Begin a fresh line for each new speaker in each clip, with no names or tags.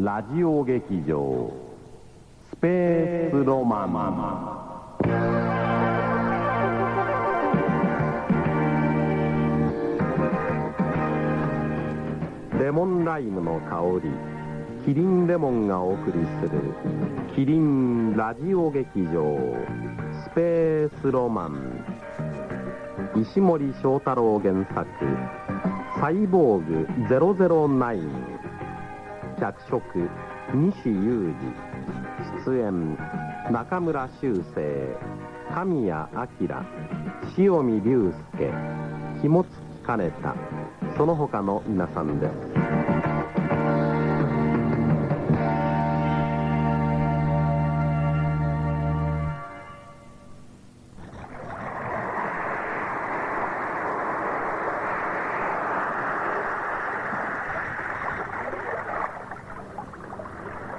ラジオ劇場。スペースロマン。レモンライムの香り。キリンレモンがお送りする。キリンラジオ劇場。スペースロマン。石森章太郎原作。サイボーグ009脚色西裕二出演中村修正神谷明塩見龍介肝付兼太その他の皆さんです。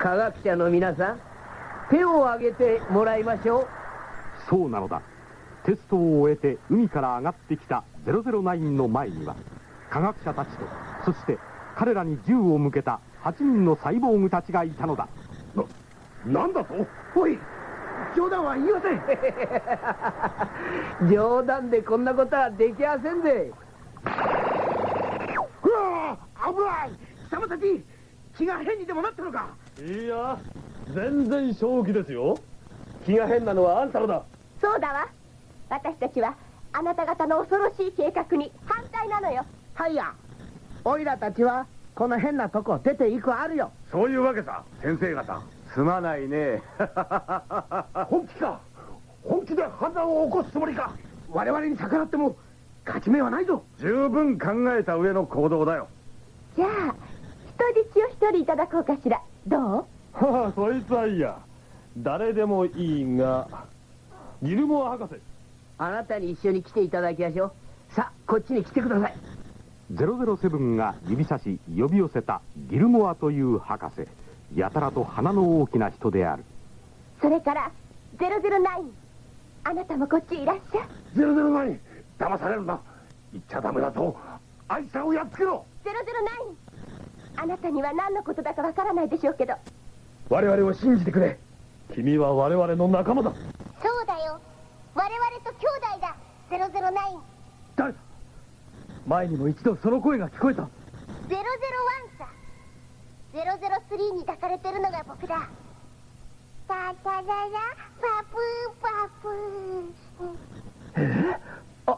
科学者の皆さん手を挙げてもらいましょう。
そうなのだ。テストを終えて海から上がってきた009の前には科学者たちとそして彼らに銃を向けた8人のサイボーグたちがいたのだ。
なんだと？
おい冗談は言いません。冗談でこんなことはできやせんぜ。
うわあ危ない。貴様たち気が変にでもなったのか
いや全然正気ですよ。気が変なのはあんたらだ。
そうだわ。私たちはあなた方の恐ろしい計画に反対なのよ。
はいや。おいらたちはこの変なとこ出ていくあるよ。
そういうわけさ。先生方。
すまないね。
本気か。本気で反乱を起こすつもりか。我々に逆らっても勝ち目はないぞ。十分考えた上の行動だよ。
じゃあ人質を一人いただこうかしらどう？
は あそいつはいいや。誰でもいいがギルモア博士。
あなたに一緒に来ていただきましょう。さあこっちに来てください。
007が指差し呼び寄せたギルモアという博士。やたらと鼻の大きな人である。
それから009あなたもこっちいらっしゃ
ゼロゼロナイン。騙されるな。言っちゃダメだぞあいつらをやっつけろ。
009あなたには何のことだかわからないでしょうけど。
我々を信じてくれ。
君は我々の仲間だ。
そうだよ。我々と兄弟だ。009
誰だ前にも一度その声が聞こえた。
001さ。003に抱かれてるのが僕だ。タタララパプーパプー。
あ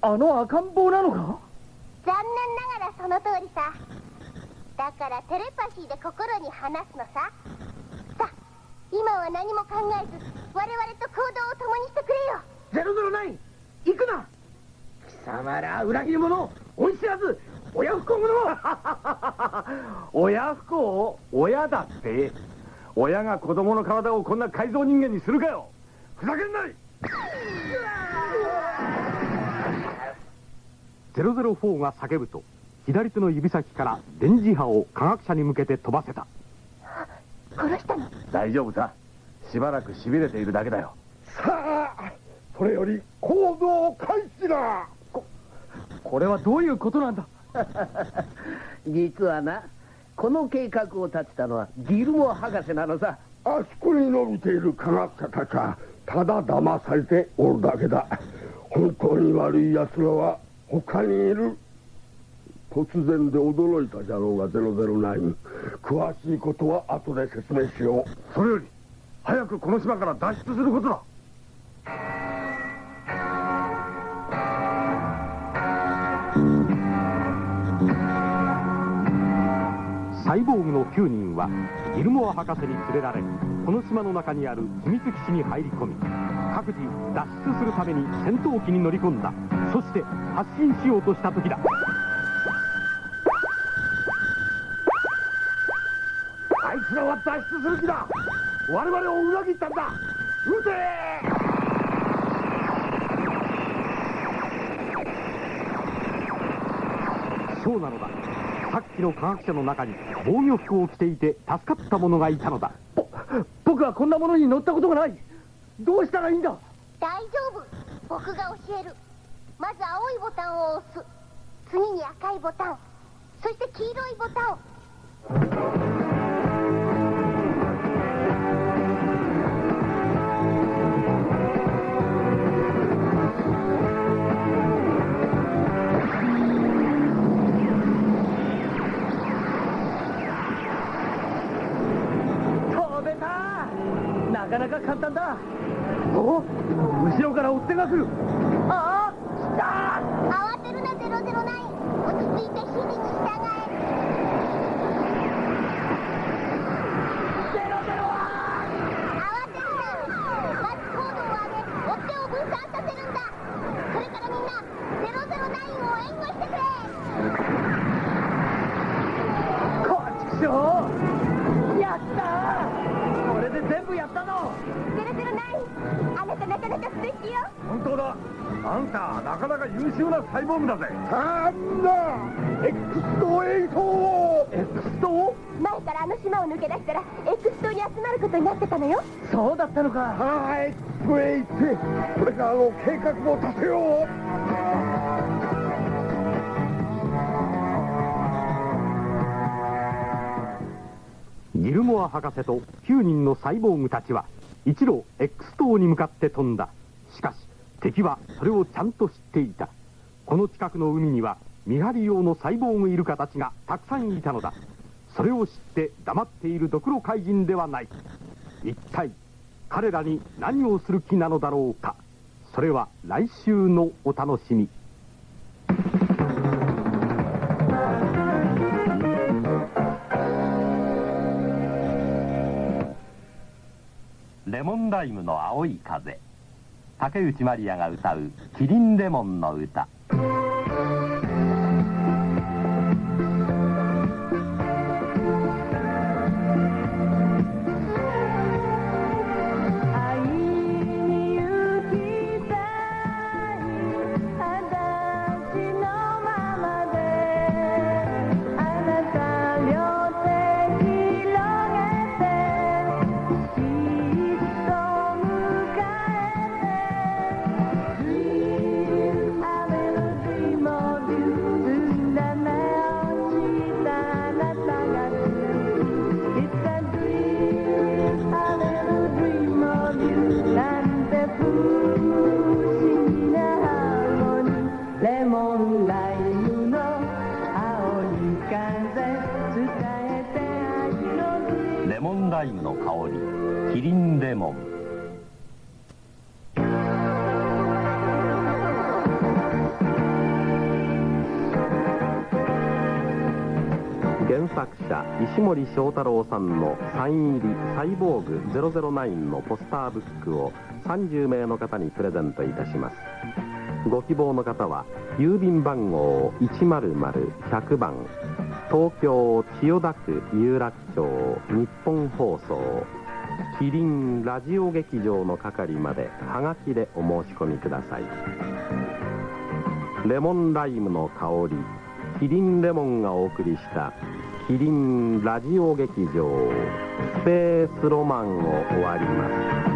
あの赤ん坊なのか？
残念ながらその通りさだからテレパシーで心に話すのさ。さあ今は何も考えず我々と行動を共にしてくれよ。
ゼロゼロナイン行くな。貴様ら裏切り者恩知らず親不孝者。
親不孝親だって親が子供の体をこんな改造人間にするかよ。ふざけんない。
004が叫ぶと左手の指先から電磁波を科学者に向けて飛ばせた。
殺したの？
大丈夫さ。しばらくしびれているだけだよ。
さあそれより行動開始だ。ここれはどういうことなんだ？
実はなこの計画を立てたのはギルモア博士なのさ。
あそこに伸びている科学者たちはただ騙されておるだけだ。本当に悪い奴らは他にいる突然で驚いたじゃろうが009詳しいことは後で説明しよう。
それより早くこの島から脱出することだ。
サイボーグの9人はギルモア博士に連れられこの島の中にある秘密基地に入り込み各自脱出するために戦闘機に乗り込んだ。そして発進しようとした時だ。
あいつらは脱出する気だ。我々を裏切ったんだ。撃て！
そうなのだ。さっきの科学者の中に防御服を着ていて助かった者がいたのだ。
僕はこんなものに乗ったことがない。どうしたらいいんだ？
大丈夫。僕が教える。まず青いボタンを押す。次に赤いボタン。そして黄色いボタン。
簡単だ。
お？後ろから追っ手が来る
ああ来た。
慌てるな009落ち着いて指示に従え。慌てるな。まず高度を上げ追っ手を分散させるんだ。それからみんな009を援護してくれ。
こっちくしょ？う
敵よ。
本当だ。あんたなかなか優秀なサイボーグだぜ。
さんな X と8
X 島
前からあの島を抜け出したら X 島に集まることになってたのよ。
そうだったのか。
さあ X へ行ってこれからの計画を立てよう。
ギルモア博士と9人のサイボーグたちは一路 X 島に向かって飛んだしかし敵はそれをちゃんと知っていた。この近くの海には見張り用のサイボーグイルカたちがたくさんいたのだ。それを知って黙っているドクロ怪人ではない。一体彼らに何をする気なのだろうか。それは来週のお楽しみ。レモンライムの青い風。竹内まりやが歌う「キリンレモンの歌」りキリンレモン。原作者石森章太郎さんのサイン入り「サイボーグ009」のポスターブックを30名の方にプレゼントいたします。ご希望の方は郵便番号100-100番東京千代田区有楽町日本放送。キリンラジオ劇場の係までハガキでお申し込みください。レモンライムの香りキリンレモンがお送りしたキリンラジオ劇場スペースロマンを終わります。